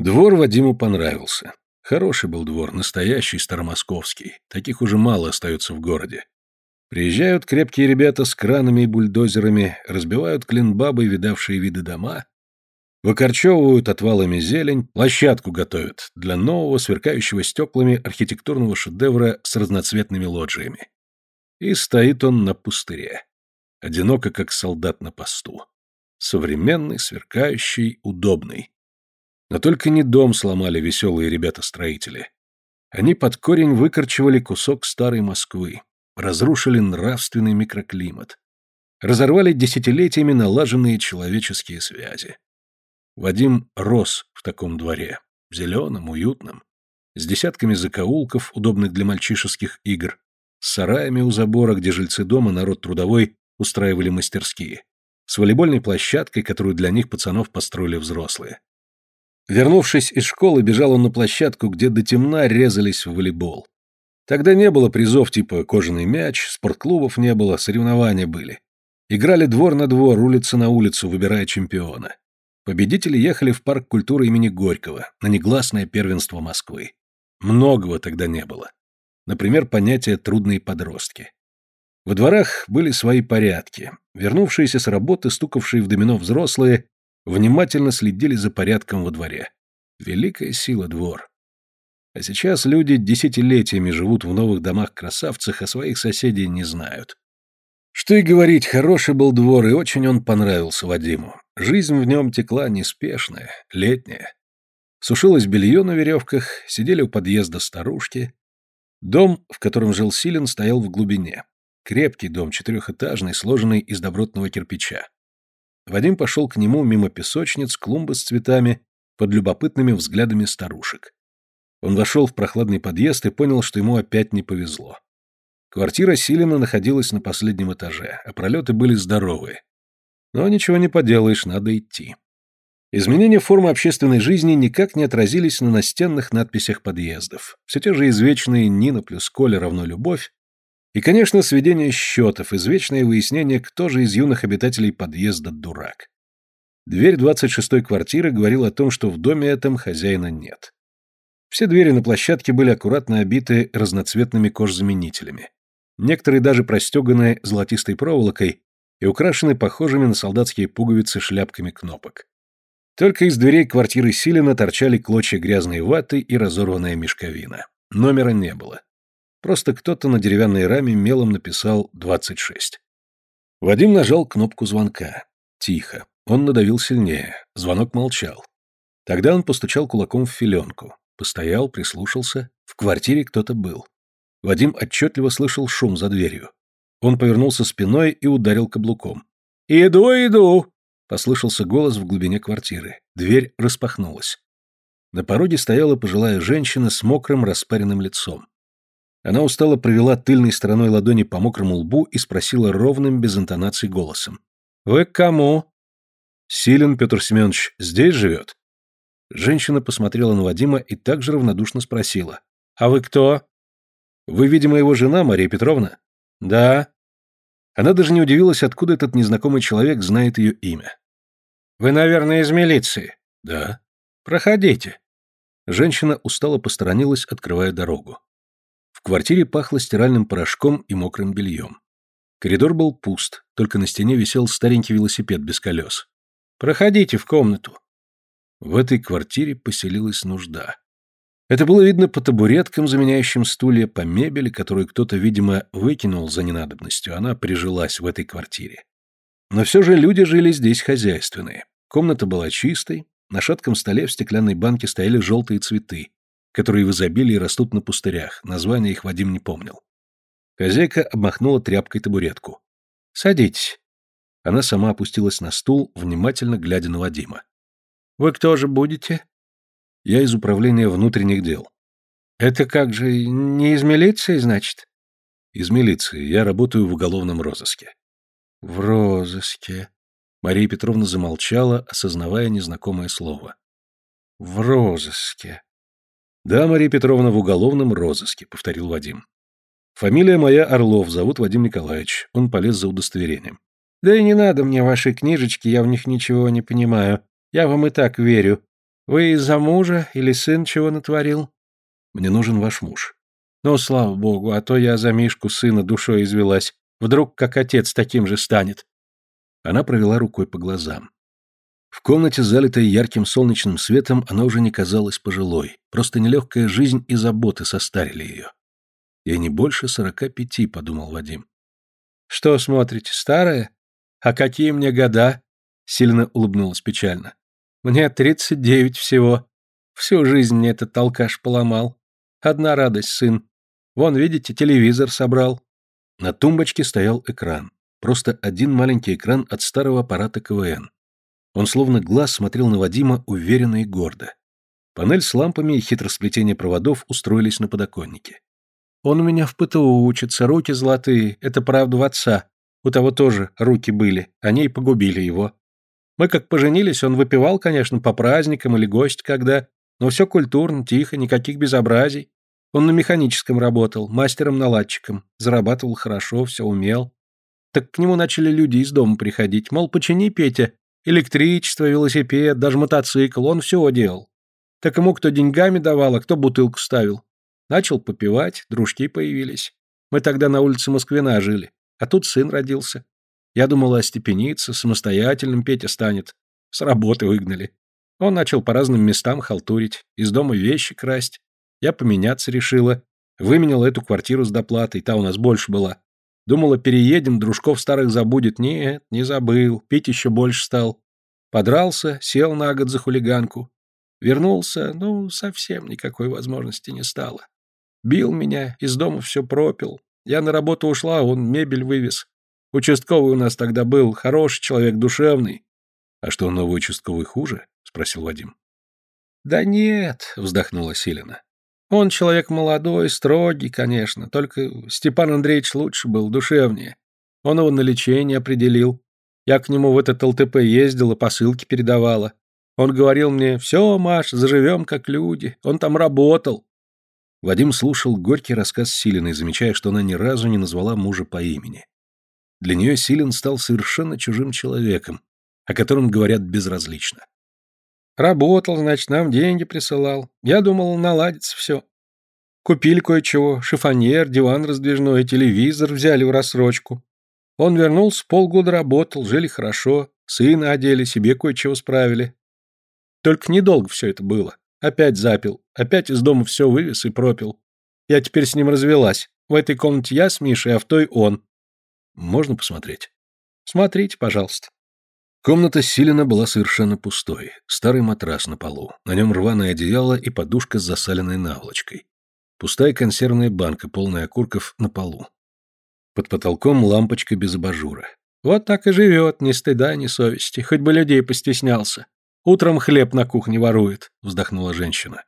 Двор Вадиму понравился. Хороший был двор, настоящий, старомосковский. Таких уже мало остается в городе. Приезжают крепкие ребята с кранами и бульдозерами, разбивают клинбабы, видавшие виды дома, выкорчевывают отвалами зелень, площадку готовят для нового, сверкающего стеклами архитектурного шедевра с разноцветными лоджиями. И стоит он на пустыре, одиноко, как солдат на посту. Современный, сверкающий, удобный. Но только не дом сломали веселые ребята-строители. Они под корень выкорчевали кусок старой Москвы, разрушили нравственный микроклимат, разорвали десятилетиями налаженные человеческие связи. Вадим рос в таком дворе, зеленом, уютном, с десятками закоулков, удобных для мальчишеских игр, с сараями у забора, где жильцы дома, народ трудовой, устраивали мастерские, с волейбольной площадкой, которую для них пацанов построили взрослые. Вернувшись из школы, бежал он на площадку, где до темна резались в волейбол. Тогда не было призов типа «кожаный мяч», спортклубов не было, соревнования были. Играли двор на двор, улица на улицу, выбирая чемпиона. Победители ехали в парк культуры имени Горького, на негласное первенство Москвы. Многого тогда не было. Например, понятие «трудные подростки». Во дворах были свои порядки. Вернувшиеся с работы, стукавшие в домино взрослые, внимательно следили за порядком во дворе. Великая сила двор. А сейчас люди десятилетиями живут в новых домах-красавцах, а своих соседей не знают. Что и говорить, хороший был двор, и очень он понравился Вадиму. Жизнь в нем текла неспешная, летняя. Сушилось белье на веревках, сидели у подъезда старушки. Дом, в котором жил Силин, стоял в глубине. Крепкий дом, четырехэтажный, сложенный из добротного кирпича. Вадим пошел к нему мимо песочниц, клумбы с цветами, под любопытными взглядами старушек. Он вошел в прохладный подъезд и понял, что ему опять не повезло. Квартира Силина находилась на последнем этаже, а пролеты были здоровые. Но ничего не поделаешь, надо идти. Изменения формы общественной жизни никак не отразились на настенных надписях подъездов. Все те же извечные «Нина плюс Коля равно любовь» и, конечно, сведение счетов, извечное выяснение, кто же из юных обитателей подъезда дурак. Дверь 26-й квартиры говорила о том, что в доме этом хозяина нет. Все двери на площадке были аккуратно обиты разноцветными кожзаменителями. Некоторые даже простеганы золотистой проволокой и украшены похожими на солдатские пуговицы шляпками кнопок. Только из дверей квартиры Силина торчали клочья грязной ваты и разорванная мешковина. Номера не было. Просто кто-то на деревянной раме мелом написал 26. Вадим нажал кнопку звонка. Тихо. Он надавил сильнее. Звонок молчал. Тогда он постучал кулаком в филенку. Постоял, прислушался. В квартире кто-то был. Вадим отчетливо слышал шум за дверью. Он повернулся спиной и ударил каблуком. «Иду, иду!» — послышался голос в глубине квартиры. Дверь распахнулась. На пороге стояла пожилая женщина с мокрым распаренным лицом. Она устало провела тыльной стороной ладони по мокрому лбу и спросила ровным, без интонации голосом. «Вы к кому?» «Силен Петр Семенович здесь живет?» Женщина посмотрела на Вадима и также равнодушно спросила. «А вы кто?» Вы, видимо, его жена, Мария Петровна? Да. Она даже не удивилась, откуда этот незнакомый человек знает ее имя. Вы, наверное, из милиции? Да. Проходите. Женщина устало посторонилась, открывая дорогу. В квартире пахло стиральным порошком и мокрым бельем. Коридор был пуст, только на стене висел старенький велосипед без колес. «Проходите в комнату». В этой квартире поселилась нужда. Это было видно по табуреткам, заменяющим стулья, по мебели, которую кто-то, видимо, выкинул за ненадобностью, она прижилась в этой квартире. Но все же люди жили здесь хозяйственные. Комната была чистой, на шатком столе в стеклянной банке стояли желтые цветы, которые в изобилии растут на пустырях, название их Вадим не помнил. Хозяйка обмахнула тряпкой табуретку. «Садитесь». Она сама опустилась на стул, внимательно глядя на Вадима. «Вы кто же будете?» Я из управления внутренних дел. Это как же, не из милиции, значит? Из милиции. Я работаю в уголовном розыске. В розыске. Мария Петровна замолчала, осознавая незнакомое слово. В розыске. Да, Мария Петровна, в уголовном розыске, повторил Вадим. Фамилия моя Орлов, зовут Вадим Николаевич. Он полез за удостоверением. Да и не надо мне вашей книжечки, я в них ничего не понимаю. Я вам и так верю. Вы из-за мужа или сын чего натворил? Мне нужен ваш муж. Ну, слава богу, а то я за Мишку сына душой извелась. Вдруг как отец таким же станет. Она провела рукой по глазам. В комнате, залитой ярким солнечным светом, она уже не казалась пожилой. Просто нелегкая жизнь и заботы состарили ее. «Ей не больше сорока пяти», — подумал Вадим. «Что смотрите, старая? А какие мне года?» — сильно улыбнулась печально. «Мне тридцать девять всего. Всю жизнь мне этот толкаш поломал. Одна радость, сын. Вон, видите, телевизор собрал». На тумбочке стоял экран. Просто один маленький экран от старого аппарата КВН. Он словно глаз смотрел на Вадима уверенно и гордо. Панель с лампами и хитросплетение проводов устроились на подоконнике. Он у меня в ПТУ учится, руки золотые, это правда в отца. У того тоже руки были, они и погубили его. Мы как поженились, он выпивал, конечно, по праздникам или гость когда, но все культурно, тихо, никаких безобразий. Он на механическом работал, мастером-наладчиком, зарабатывал хорошо, все умел. Так к нему начали люди из дома приходить, мол, почини, Петя, электричество, велосипед, даже мотоцикл, он все делал. Так ему кто деньгами давал, а кто бутылку ставил. Начал попивать, дружки появились. Мы тогда на улице Москвина жили, а тут сын родился. Я думала остепениться, самостоятельным Петя станет. С работы выгнали. Он начал по разным местам халтурить, из дома вещи красть. Я поменяться решила. Выменяла эту квартиру с доплатой, та у нас больше была. Думала, переедем, дружков старых забудет. Нет, не забыл, пить еще больше стал. Подрался, сел на год за хулиганку. Вернулся, ну, совсем никакой возможности не стало. Бил меня, из дома все пропил. Я на работу ушла, он мебель вывез. Участковый у нас тогда был, хороший человек, душевный. — А что, новый участковый хуже? — спросил Вадим. — Да нет, — вздохнула Силина. Он человек молодой, строгий, конечно, только Степан Андреевич лучше был, душевнее. Он его на лечение определил. Я к нему в этот ЛТП ездила, посылки передавала. Он говорил мне, все, Маш, заживем как люди. Он там работал. Вадим слушал горький рассказ Силиной, замечая, что она ни разу не назвала мужа по имени. Для нее Силин стал совершенно чужим человеком, о котором говорят безразлично. Работал, значит, нам деньги присылал. Я думал, наладится все. Купили кое-чего, шифоньер, диван раздвижной, телевизор взяли в рассрочку. Он вернулся, полгода работал, жили хорошо, сына одели, себе кое-чего справили. Только недолго все это было. Опять запил, опять из дома все вывез и пропил. Я теперь с ним развелась. В этой комнате я с Мишей, а в той он. Можно посмотреть? Смотрите, пожалуйста. Комната Силина была совершенно пустой. Старый матрас на полу, на нем рваное одеяло и подушка с засаленной наволочкой. Пустая консервная банка, полная окурков, на полу. Под потолком лампочка без абажура. Вот так и живет, ни стыда, ни совести, хоть бы людей постеснялся. Утром хлеб на кухне ворует», — вздохнула женщина.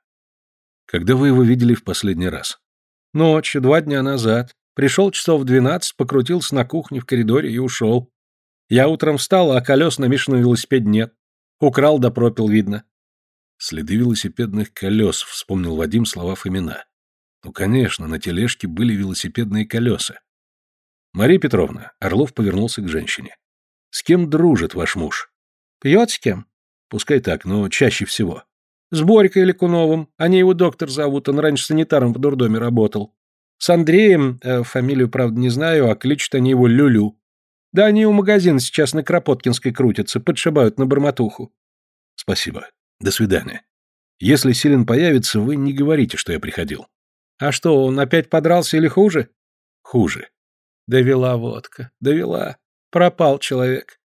«Когда вы его видели в последний раз?» «Ночью, два дня назад. Пришел часов в двенадцать, покрутился на кухне в коридоре и ушел. Я утром встал, а колес на Мишином велосипеде нет. Украл да пропил, видно». «Следы велосипедных колес», — вспомнил Вадим слова Фомина. «Ну, конечно, на тележке были велосипедные колеса». «Мария Петровна», — Орлов повернулся к женщине. «С кем дружит ваш муж?» «Пьет с кем?» Пускай так, но чаще всего. С Борькой Ликуновым. Они его доктор зовут, он раньше санитаром в дурдоме работал. С Андреем, э, фамилию, правда, не знаю, а кличут они его Люлю. Да они у магазина сейчас на Кропоткинской крутятся, подшибают на бормотуху. Спасибо. До свидания. Если Силин появится, вы не говорите, что я приходил. А что, он опять подрался или хуже? Хуже. Довела водка, довела. Пропал человек.